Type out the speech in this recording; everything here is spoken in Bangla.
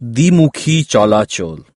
দ্বিমুখী চলাচল।